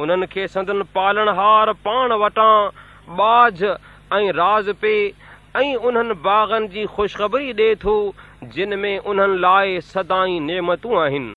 انهن کي سندن پالڻهار پاڻ وٽان باجهه ۽ راز پي ۽ انهن باغن جي خوشخبري ڏئي ٿو جن ۾ انهن لاءِ سدائين نيمتون آهن.